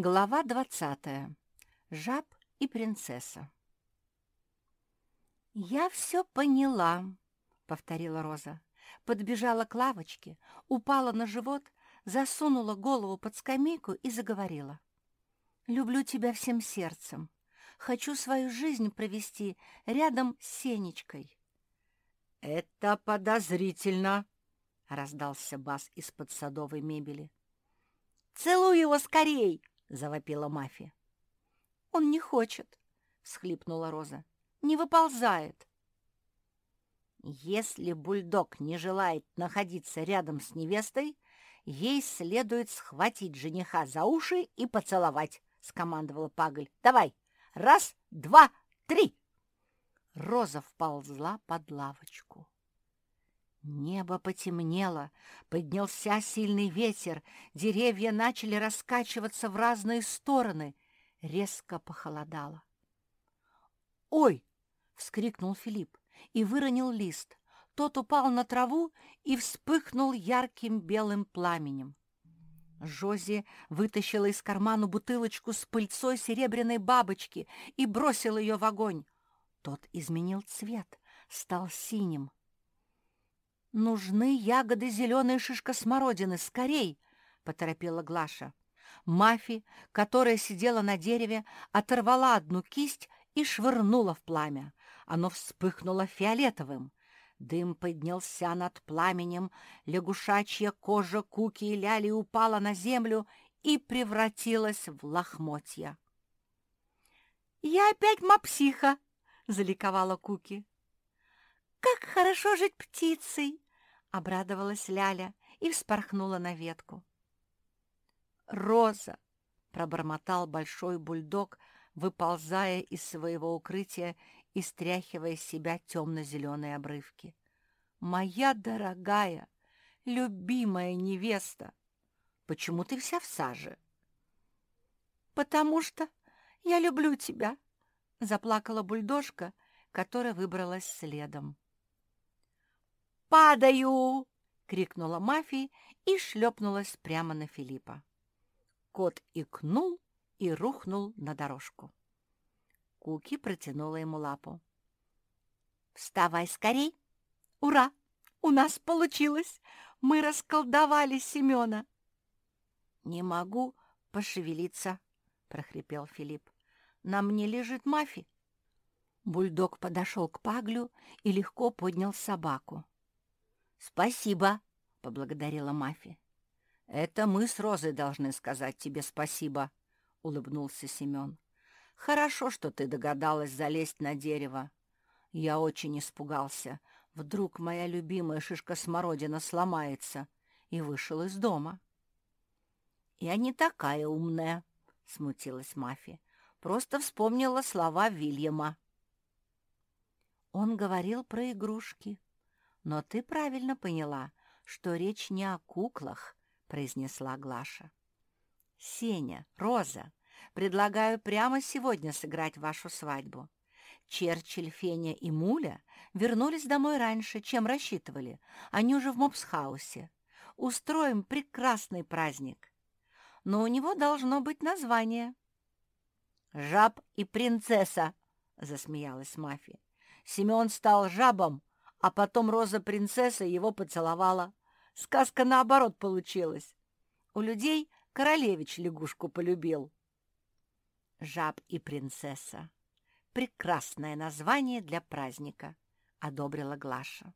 Глава двадцатая. Жаб и принцесса. «Я все поняла», — повторила Роза. Подбежала к лавочке, упала на живот, засунула голову под скамейку и заговорила. «Люблю тебя всем сердцем. Хочу свою жизнь провести рядом с Сенечкой». «Это подозрительно», — раздался бас из-под садовой мебели. «Целуй его скорей!» — завопила Мафия. «Он не хочет», — всхлипнула Роза. «Не выползает». «Если бульдог не желает находиться рядом с невестой, ей следует схватить жениха за уши и поцеловать», — скомандовала Пагль. «Давай! Раз, два, три!» Роза вползла под лавочку. Небо потемнело, поднялся сильный ветер, деревья начали раскачиваться в разные стороны, резко похолодало. «Ой!» — вскрикнул Филипп и выронил лист. Тот упал на траву и вспыхнул ярким белым пламенем. Жози вытащила из кармана бутылочку с пыльцой серебряной бабочки и бросила ее в огонь. Тот изменил цвет, стал синим. «Нужны ягоды зеленой шишка смородины, скорей!» — поторопила Глаша. Мафи, которая сидела на дереве, оторвала одну кисть и швырнула в пламя. Оно вспыхнуло фиолетовым. Дым поднялся над пламенем, лягушачья кожа Куки и Ляли упала на землю и превратилась в лохмотья. «Я опять мапсиха!» — заликовала Куки. «Как хорошо жить птицей!» — обрадовалась Ляля и вспорхнула на ветку. «Роза!» — пробормотал большой бульдог, выползая из своего укрытия и стряхивая с себя темно-зеленые обрывки. «Моя дорогая, любимая невеста! Почему ты вся в саже?» «Потому что я люблю тебя!» — заплакала бульдожка, которая выбралась следом. «Падаю!» — крикнула Мафия и шлепнулась прямо на Филиппа. Кот икнул и рухнул на дорожку. Куки протянула ему лапу. «Вставай скорей! Ура! У нас получилось! Мы расколдовали Семена!» «Не могу пошевелиться», — прохрипел Филипп. «На мне лежит Мафи». Бульдог подошел к Паглю и легко поднял собаку. «Спасибо», — поблагодарила Мафи. «Это мы с Розой должны сказать тебе спасибо», — улыбнулся Семен. «Хорошо, что ты догадалась залезть на дерево. Я очень испугался. Вдруг моя любимая шишка-смородина сломается» и вышел из дома. «Я не такая умная», — смутилась Мафи. «Просто вспомнила слова Вильяма». Он говорил про игрушки, «Но ты правильно поняла, что речь не о куклах», — произнесла Глаша. «Сеня, Роза, предлагаю прямо сегодня сыграть вашу свадьбу. Черчилль, Феня и Муля вернулись домой раньше, чем рассчитывали. Они уже в Мопсхаусе. Устроим прекрасный праздник. Но у него должно быть название». «Жаб и принцесса», — засмеялась Мафия. «Семен стал жабом, а потом Роза-принцесса его поцеловала. Сказка наоборот получилась. У людей королевич лягушку полюбил. «Жаб и принцесса» — прекрасное название для праздника, — одобрила Глаша.